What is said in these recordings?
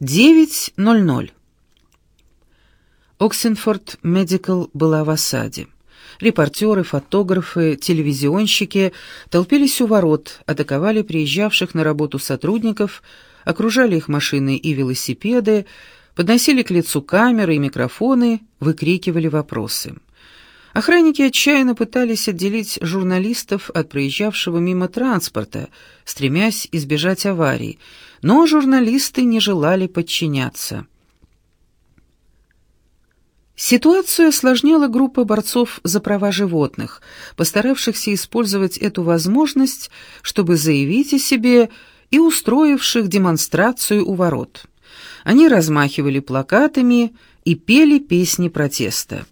9.00. Оксенфорд Медикал была в осаде. Репортеры, фотографы, телевизионщики толпились у ворот, атаковали приезжавших на работу сотрудников, окружали их машины и велосипеды, подносили к лицу камеры и микрофоны, выкрикивали вопросы. Охранники отчаянно пытались отделить журналистов от проезжавшего мимо транспорта, стремясь избежать аварий, но журналисты не желали подчиняться. Ситуацию осложняла группа борцов за права животных, постаравшихся использовать эту возможность, чтобы заявить о себе и устроивших демонстрацию у ворот. Они размахивали плакатами и пели песни протеста.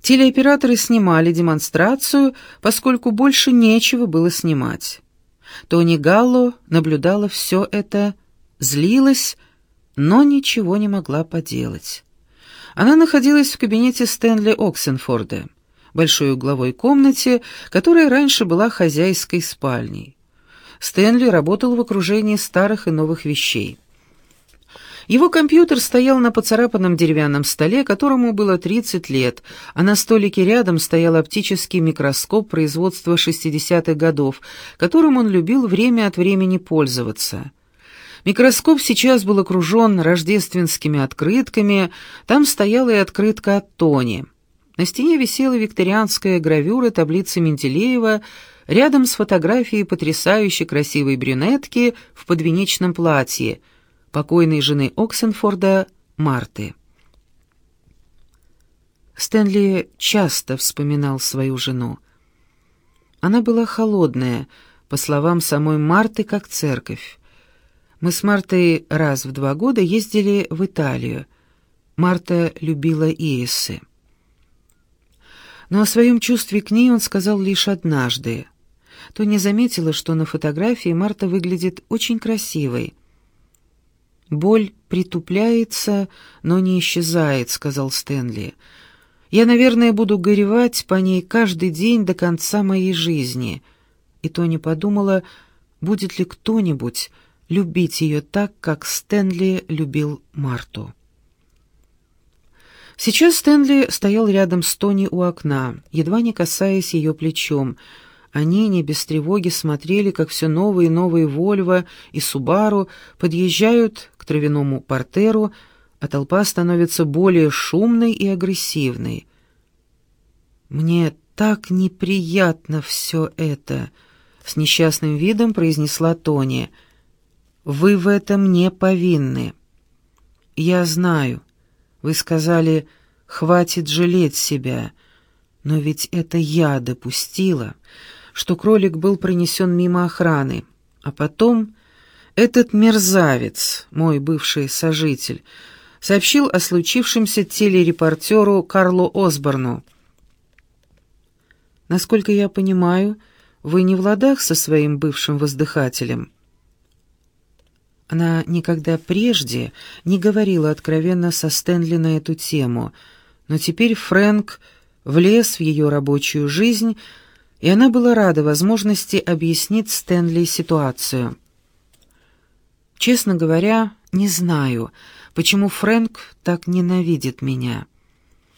Телеоператоры снимали демонстрацию, поскольку больше нечего было снимать. Тони Галло наблюдала все это, злилась, но ничего не могла поделать. Она находилась в кабинете Стэнли Оксенфорда, большой угловой комнате, которая раньше была хозяйской спальней. Стэнли работал в окружении старых и новых вещей. Его компьютер стоял на поцарапанном деревянном столе, которому было 30 лет, а на столике рядом стоял оптический микроскоп производства 60-х годов, которым он любил время от времени пользоваться. Микроскоп сейчас был окружен рождественскими открытками, там стояла и открытка от Тони. На стене висела викторианская гравюра таблицы Менделеева, рядом с фотографией потрясающе красивой брюнетки в подвенечном платье — покойной жены Оксенфорда Марты. Стэнли часто вспоминал свою жену. Она была холодная, по словам самой Марты, как церковь. Мы с Мартой раз в два года ездили в Италию. Марта любила Иесы. Но о своем чувстве к ней он сказал лишь однажды. То не заметила, что на фотографии Марта выглядит очень красивой. «Боль притупляется, но не исчезает», — сказал Стэнли. «Я, наверное, буду горевать по ней каждый день до конца моей жизни». И Тони подумала, будет ли кто-нибудь любить ее так, как Стэнли любил Марту. Сейчас Стэнли стоял рядом с Тони у окна, едва не касаясь ее плечом, они не без тревоги смотрели, как все новые и новые «Вольво» и «Субару» подъезжают к травяному портеру, а толпа становится более шумной и агрессивной. «Мне так неприятно все это», — с несчастным видом произнесла Тони. «Вы в этом не повинны». «Я знаю. Вы сказали, хватит жалеть себя. Но ведь это я допустила» что кролик был пронесен мимо охраны. А потом этот мерзавец, мой бывший сожитель, сообщил о случившемся телерепортеру Карлу Осборну. «Насколько я понимаю, вы не в ладах со своим бывшим воздыхателем?» Она никогда прежде не говорила откровенно со Стэнли на эту тему, но теперь Фрэнк влез в ее рабочую жизнь, и она была рада возможности объяснить Стэнли ситуацию. Честно говоря, не знаю, почему Фрэнк так ненавидит меня.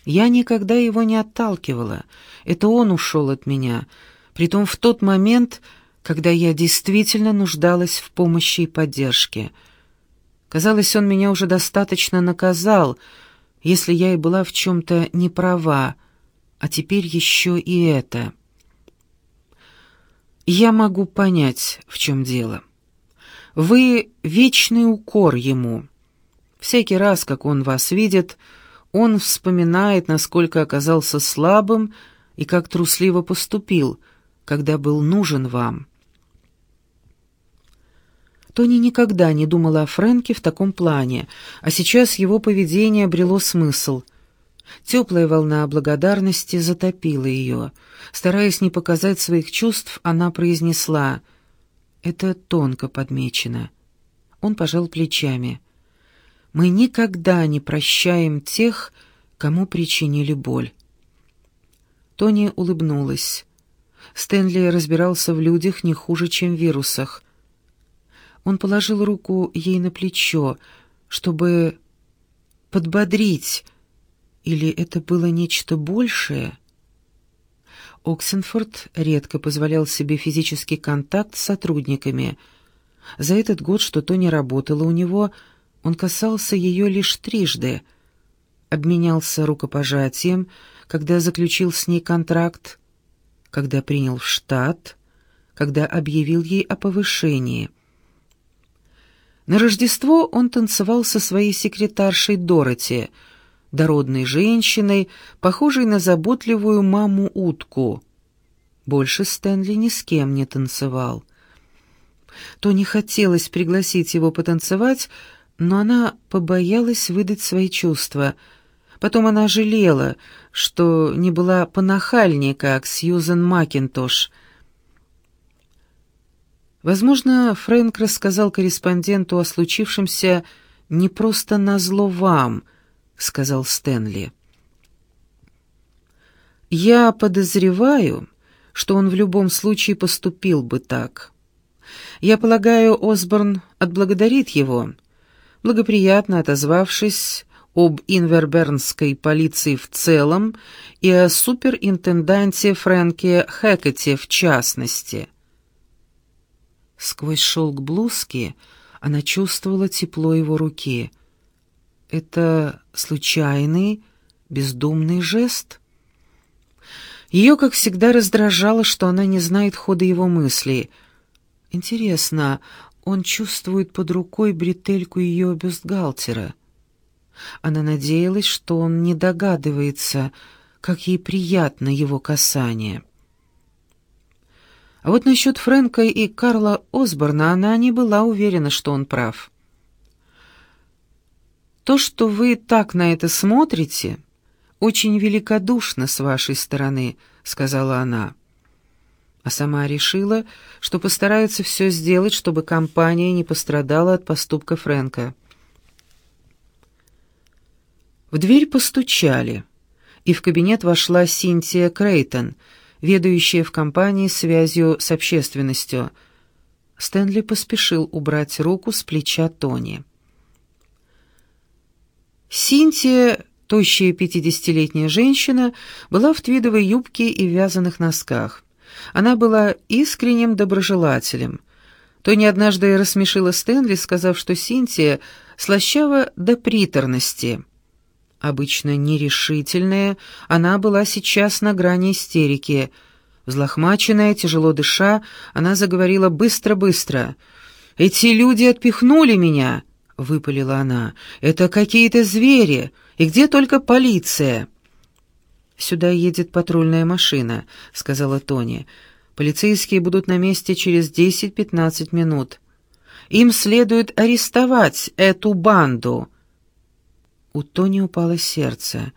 Я никогда его не отталкивала, это он ушел от меня, притом в тот момент, когда я действительно нуждалась в помощи и поддержке. Казалось, он меня уже достаточно наказал, если я и была в чем-то неправа, а теперь еще и это. Я могу понять, в чем дело. Вы — вечный укор ему. Всякий раз, как он вас видит, он вспоминает, насколько оказался слабым и как трусливо поступил, когда был нужен вам. Тони никогда не думала о Фрэнке в таком плане, а сейчас его поведение обрело смысл — Теплая волна благодарности затопила ее. Стараясь не показать своих чувств, она произнесла «Это тонко подмечено». Он пожал плечами. «Мы никогда не прощаем тех, кому причинили боль». Тони улыбнулась. Стэнли разбирался в людях не хуже, чем в вирусах. Он положил руку ей на плечо, чтобы подбодрить, или это было нечто большее? Оксенфорд редко позволял себе физический контакт с сотрудниками. За этот год, что Тони работала у него, он касался ее лишь трижды. Обменялся рукопожатием, когда заключил с ней контракт, когда принял в штат, когда объявил ей о повышении. На Рождество он танцевал со своей секретаршей Дороти, дородной женщиной, похожей на заботливую маму-утку. Больше Стэнли ни с кем не танцевал. То не хотелось пригласить его потанцевать, но она побоялась выдать свои чувства. Потом она жалела, что не была понахальнее, как Сьюзен Макинтош — Возможно, Фрэнк рассказал корреспонденту о случившемся не просто назло вам, сказал Стэнли. Я подозреваю, что он в любом случае поступил бы так. Я полагаю, Осборн отблагодарит его, благоприятно отозвавшись об инвербернской полиции в целом и о суперинтенданте Фрэнке Хэкете в частности. Сквозь шелк блузки она чувствовала тепло его руки. Это случайный, бездумный жест? Ее, как всегда, раздражало, что она не знает хода его мыслей. Интересно, он чувствует под рукой бретельку ее бюстгальтера. Она надеялась, что он не догадывается, как ей приятно его касание. А вот насчет Фрэнка и Карла Осборна она не была уверена, что он прав. «То, что вы так на это смотрите, очень великодушно с вашей стороны», — сказала она. А сама решила, что постарается все сделать, чтобы компания не пострадала от поступка Фрэнка. В дверь постучали, и в кабинет вошла Синтия Крейтон — ведающая в компании связью с общественностью. Стэнли поспешил убрать руку с плеча Тони. Синтия, тощая пятидесятилетняя женщина, была в твидовой юбке и вязаных носках. Она была искренним доброжелателем. Тони однажды рассмешила Стэнли, сказав, что Синтия слащава до приторности — Обычно нерешительная, она была сейчас на грани истерики. Взлохмаченная, тяжело дыша, она заговорила быстро-быстро. «Эти люди отпихнули меня!» — выпалила она. «Это какие-то звери! И где только полиция?» «Сюда едет патрульная машина», — сказала Тони. «Полицейские будут на месте через десять-пятнадцать минут. Им следует арестовать эту банду». У Тони упало сердце.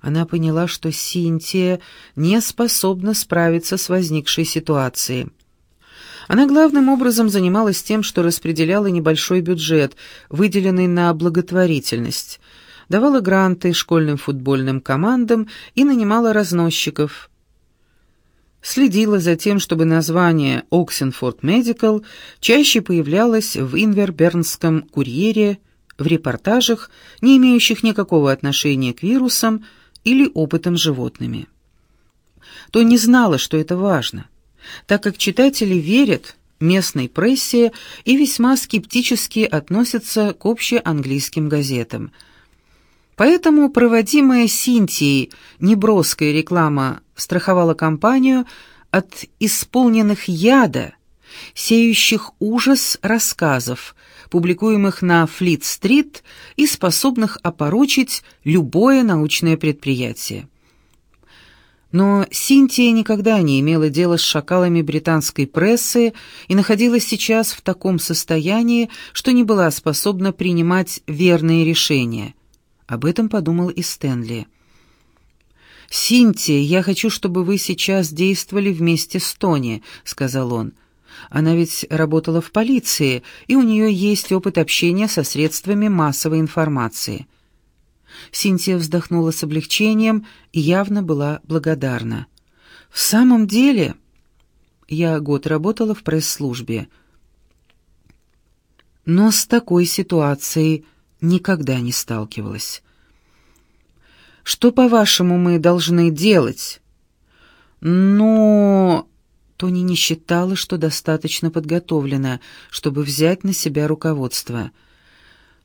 Она поняла, что Синтия не способна справиться с возникшей ситуацией. Она главным образом занималась тем, что распределяла небольшой бюджет, выделенный на благотворительность, давала гранты школьным футбольным командам и нанимала разносчиков. Следила за тем, чтобы название «Оксенфорд Медикал» чаще появлялось в Инвербернском курьере – в репортажах, не имеющих никакого отношения к вирусам или опытам животными. То не знала, что это важно, так как читатели верят местной прессе и весьма скептически относятся к общеанглийским газетам. Поэтому проводимая Синтией неброская реклама страховала компанию от исполненных яда, сеющих ужас рассказов, публикуемых на Флит-стрит и способных опорочить любое научное предприятие. Но Синтия никогда не имела дела с шакалами британской прессы и находилась сейчас в таком состоянии, что не была способна принимать верные решения. Об этом подумал и Стэнли. «Синтия, я хочу, чтобы вы сейчас действовали вместе с Тони», — сказал он. Она ведь работала в полиции, и у нее есть опыт общения со средствами массовой информации. Синтия вздохнула с облегчением и явно была благодарна. «В самом деле...» Я год работала в пресс-службе. Но с такой ситуацией никогда не сталкивалась. «Что, по-вашему, мы должны делать?» «Ну...» Тони не считала, что достаточно подготовлена, чтобы взять на себя руководство.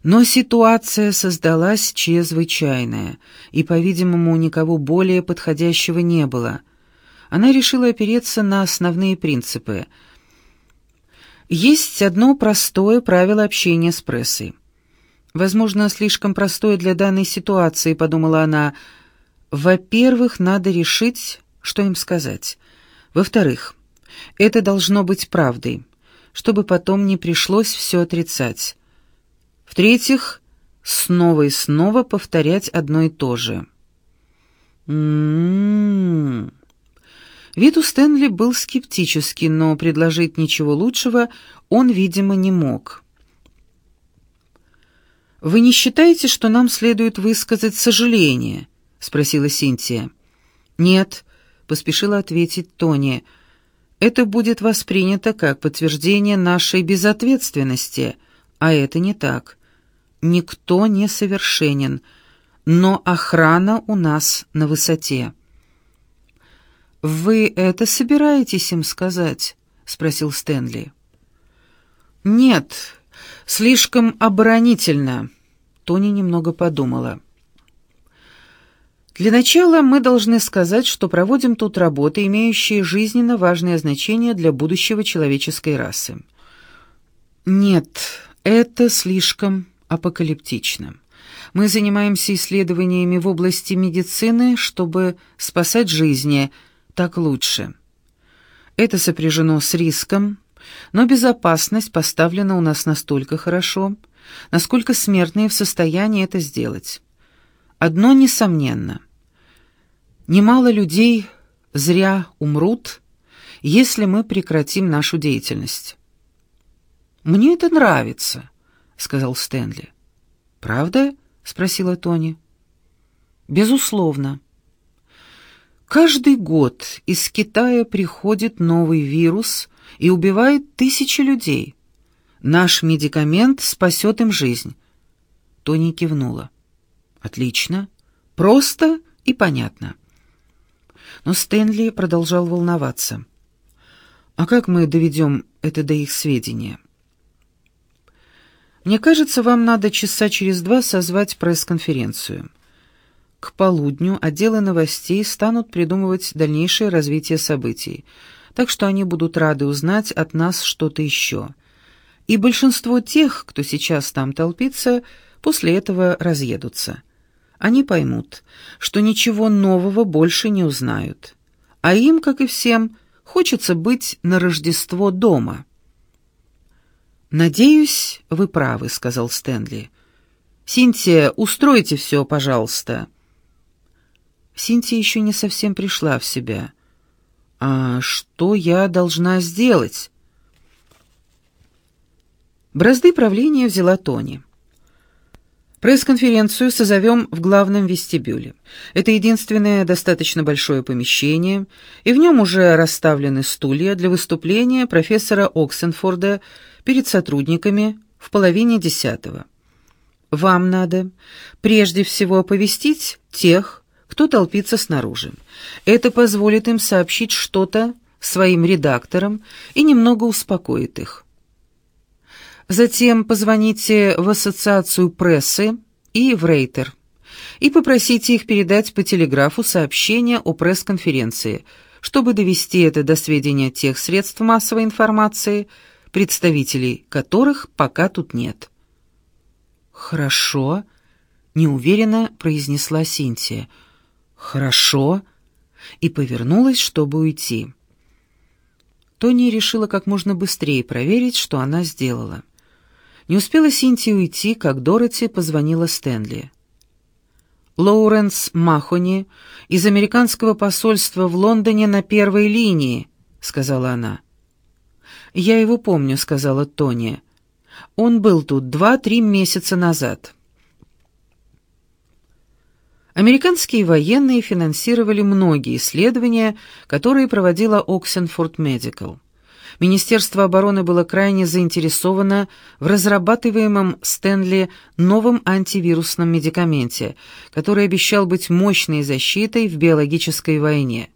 Но ситуация создалась чрезвычайная, и, по-видимому, никого более подходящего не было. Она решила опереться на основные принципы. Есть одно простое правило общения с прессой. Возможно, слишком простое для данной ситуации, подумала она. Во-первых, надо решить, что им сказать. Во-вторых, это должно быть правдой, чтобы потом не пришлось все отрицать. В-третьих, снова и снова повторять одно и то же. М-м-м. Вид у Стэнли был скептический, но предложить ничего лучшего он, видимо, не мог. «Вы не считаете, что нам следует высказать сожаление?» — спросила Синтия. «Нет», — поспешила ответить Тони, — это будет воспринято как подтверждение нашей безответственности, а это не так. Никто не совершенен, но охрана у нас на высоте. «Вы это собираетесь им сказать?» — спросил Стэнли. «Нет, слишком оборонительно», — Тони немного подумала. Для начала мы должны сказать, что проводим тут работы, имеющие жизненно важное значение для будущего человеческой расы. Нет, это слишком апокалиптично. Мы занимаемся исследованиями в области медицины, чтобы спасать жизни, так лучше. Это сопряжено с риском, но безопасность поставлена у нас настолько хорошо, насколько смертные в состоянии это сделать. Одно несомненно. Немало людей зря умрут, если мы прекратим нашу деятельность. «Мне это нравится», — сказал Стэнли. «Правда?» — спросила Тони. «Безусловно. Каждый год из Китая приходит новый вирус и убивает тысячи людей. Наш медикамент спасет им жизнь». Тони кивнула. «Отлично. Просто и понятно». Но Стэнли продолжал волноваться. «А как мы доведем это до их сведения?» «Мне кажется, вам надо часа через два созвать пресс-конференцию. К полудню отделы новостей станут придумывать дальнейшее развитие событий, так что они будут рады узнать от нас что-то еще. И большинство тех, кто сейчас там толпится, после этого разъедутся». Они поймут, что ничего нового больше не узнают. А им, как и всем, хочется быть на Рождество дома. «Надеюсь, вы правы», — сказал Стэнли. «Синтия, устройте все, пожалуйста». Синтия еще не совсем пришла в себя. «А что я должна сделать?» Бразды правления взяла Тони. Пресс-конференцию созовем в главном вестибюле. Это единственное достаточно большое помещение, и в нем уже расставлены стулья для выступления профессора Оксенфорда перед сотрудниками в половине десятого. Вам надо прежде всего оповестить тех, кто толпится снаружи. Это позволит им сообщить что-то своим редакторам и немного успокоит их. Затем позвоните в ассоциацию прессы и в Рейтер и попросите их передать по телеграфу сообщение о пресс-конференции, чтобы довести это до сведения тех средств массовой информации, представителей которых пока тут нет. «Хорошо», — неуверенно произнесла Синтия. «Хорошо», и повернулась, чтобы уйти. Тони решила как можно быстрее проверить, что она сделала. Не успела Синтия уйти, как Дороти позвонила Стэнли. «Лоуренс Махони из американского посольства в Лондоне на первой линии», — сказала она. «Я его помню», — сказала Тони. «Он был тут два-три месяца назад». Американские военные финансировали многие исследования, которые проводила Оксенфорд Медикал. Министерство обороны было крайне заинтересовано в разрабатываемом Стэнли новом антивирусном медикаменте, который обещал быть мощной защитой в биологической войне.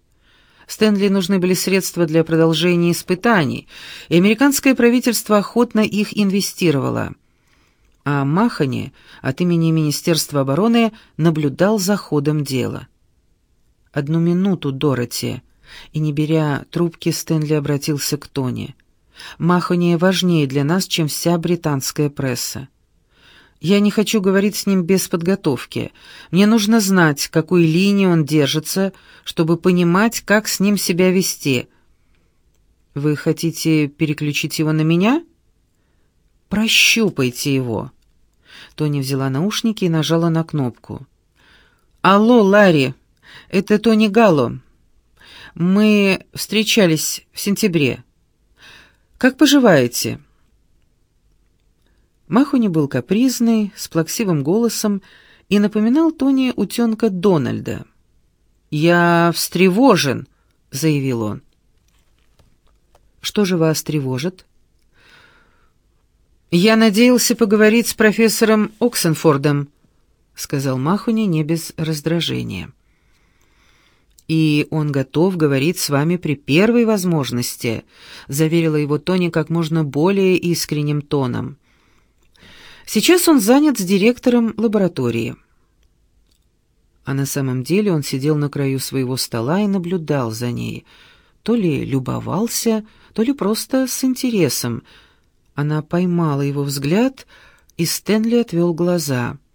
Стэнли нужны были средства для продолжения испытаний, и американское правительство охотно их инвестировало. А Махани от имени Министерства обороны наблюдал за ходом дела. «Одну минуту, Дороти», и, не беря трубки, Стэнли обратился к Тони. «Махония важнее для нас, чем вся британская пресса. Я не хочу говорить с ним без подготовки. Мне нужно знать, какой линии он держится, чтобы понимать, как с ним себя вести. Вы хотите переключить его на меня? Прощупайте его». Тони взяла наушники и нажала на кнопку. «Алло, Ларри, это Тони Галло. Мы встречались в сентябре. Как поживаете?» Махуни был капризный, с плаксивым голосом и напоминал Тони утенка Дональда. «Я встревожен», — заявил он. «Что же вас тревожит?» «Я надеялся поговорить с профессором Оксенфордом», — сказал Махуни не без раздражения и он готов говорить с вами при первой возможности», — заверила его Тони как можно более искренним тоном. «Сейчас он занят с директором лаборатории». А на самом деле он сидел на краю своего стола и наблюдал за ней. То ли любовался, то ли просто с интересом. Она поймала его взгляд, и Стэнли отвел глаза —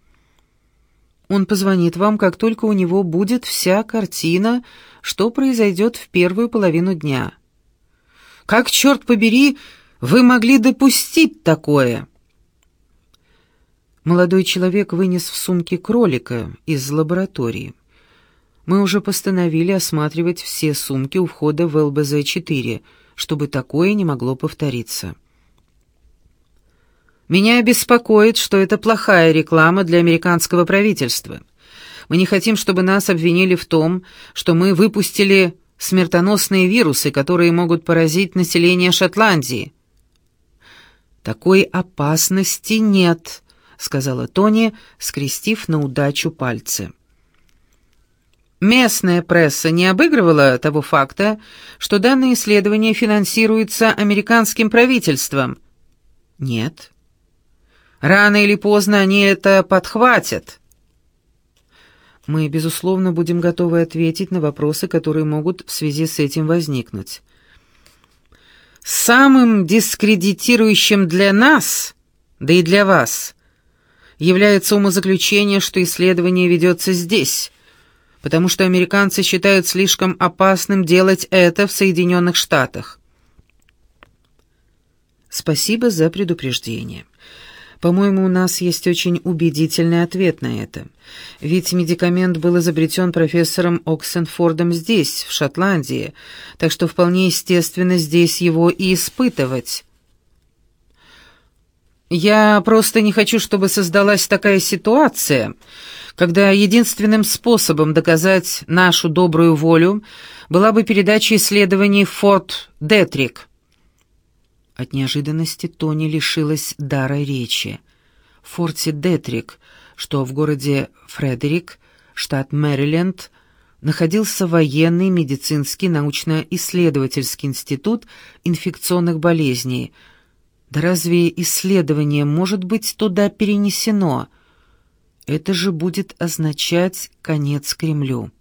он позвонит вам, как только у него будет вся картина, что произойдет в первую половину дня. Как, черт побери, вы могли допустить такое?» Молодой человек вынес в сумке кролика из лаборатории. Мы уже постановили осматривать все сумки у входа в ЛБЗ-4, чтобы такое не могло повториться. Меня беспокоит, что это плохая реклама для американского правительства. Мы не хотим, чтобы нас обвинили в том, что мы выпустили смертоносные вирусы, которые могут поразить население Шотландии. Такой опасности нет, сказала Тони, скрестив на удачу пальцы. Местная пресса не обыгрывала того факта, что данное исследование финансируется американским правительством. Нет. Рано или поздно они это подхватят. Мы, безусловно, будем готовы ответить на вопросы, которые могут в связи с этим возникнуть. Самым дискредитирующим для нас, да и для вас, является умозаключение, что исследование ведется здесь, потому что американцы считают слишком опасным делать это в Соединенных Штатах. Спасибо за предупреждение. По-моему, у нас есть очень убедительный ответ на это. Ведь медикамент был изобретен профессором Оксенфордом здесь, в Шотландии, так что вполне естественно здесь его и испытывать. Я просто не хочу, чтобы создалась такая ситуация, когда единственным способом доказать нашу добрую волю была бы передача исследований Форт Детрик. От неожиданности Тони лишилась дара речи. Форте Детрик, что в городе Фредерик, штат Мэриленд, находился военный медицинский научно-исследовательский институт инфекционных болезней. Да разве исследование может быть туда перенесено? Это же будет означать конец Кремлю.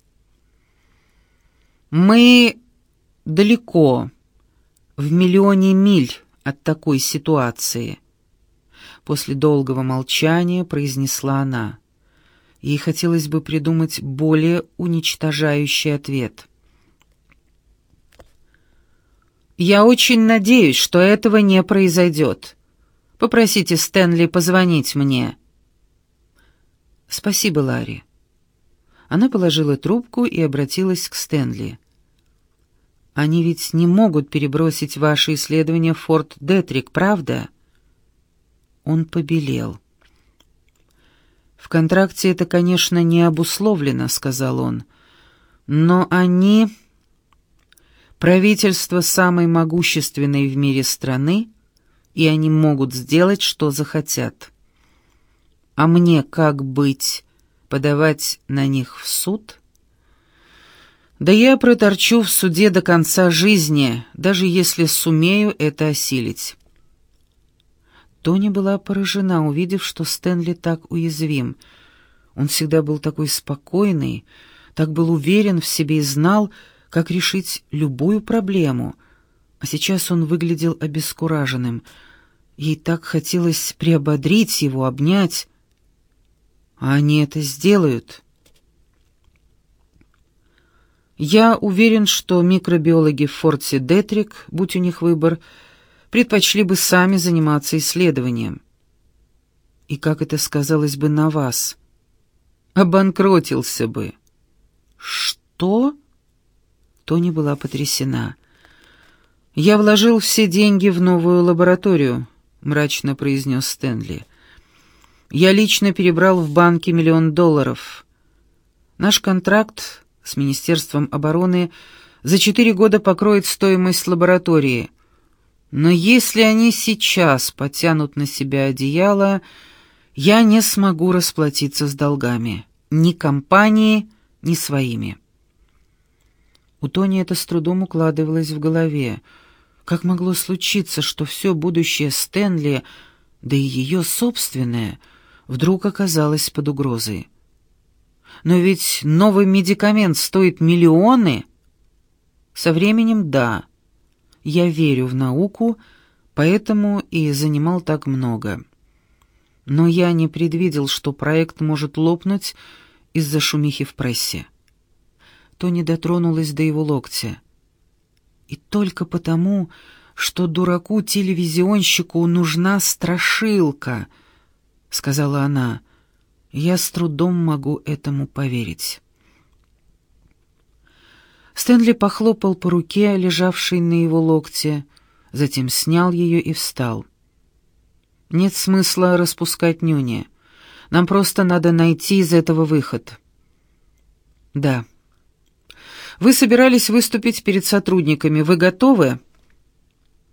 «Мы далеко», в миллионе миль от такой ситуации. После долгого молчания произнесла она. Ей хотелось бы придумать более уничтожающий ответ. «Я очень надеюсь, что этого не произойдет. Попросите Стэнли позвонить мне». «Спасибо, Ларри». Она положила трубку и обратилась к Стэнли. Они ведь не могут перебросить ваши исследования в Форт Детрик, правда?» Он побелел. «В контракте это, конечно, не обусловлено», — сказал он. «Но они Правительство самой могущественной в мире страны, и они могут сделать, что захотят. А мне как быть? Подавать на них в суд? Да я проторчу в суде до конца жизни, даже если сумею это осилить. Тони была поражена, увидев, что Стэнли так уязвим. Он всегда был такой спокойный, так был уверен в себе и знал, как решить любую проблему. А сейчас он выглядел обескураженным. Ей так хотелось приободрить его, обнять. А они это сделают. Я уверен, что микробиологи в форте Детрик, будь у них выбор, предпочли бы сами заниматься исследованием. И как это сказалось бы на вас? Обанкротился бы. Что? Тони была потрясена. «Я вложил все деньги в новую лабораторию», — мрачно произнес Стэнли. «Я лично перебрал в банке миллион долларов. Наш контракт с Министерством обороны за четыре года покроет стоимость лаборатории. Но если они сейчас потянут на себя одеяло, я не смогу расплатиться с долгами. Ни компании, ни своими». У Тони это с трудом укладывалось в голове. Как могло случиться, что все будущее Стэнли, да и ее собственное, вдруг оказалось под угрозой? Но ведь новый медикамент стоит миллионы. Со временем да. Я верю в науку, поэтому и занимал так много. Но я не предвидел, что проект может лопнуть из-за шумихи в прессе. Тони дотронулась до его локтя. И только потому, что дураку-телевизионщику нужна страшилка, — сказала она, — я с трудом могу этому поверить. Стэнли похлопал по руке, лежавшей на его локте, затем снял ее и встал. «Нет смысла распускать нюни. Нам просто надо найти из этого выход». «Да». Вы собирались выступить перед сотрудниками. Вы готовы?»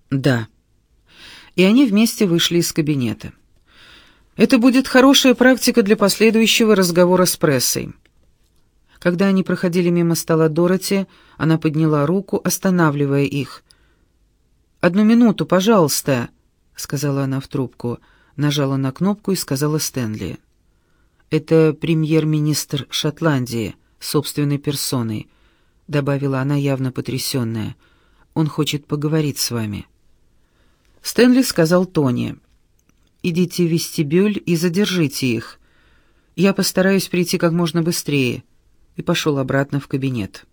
«Да». И они вместе вышли из кабинета. Это будет хорошая практика для последующего разговора с прессой. Когда они проходили мимо стола Дороти, она подняла руку, останавливая их. «Одну минуту, пожалуйста», — сказала она в трубку, нажала на кнопку и сказала Стэнли. «Это премьер-министр Шотландии, собственной персоной добавила она явно потрясенная. «Он хочет поговорить с вами». Стэнли сказал Тони. «Идите в вестибюль и задержите их. Я постараюсь прийти как можно быстрее», и пошел обратно в кабинет.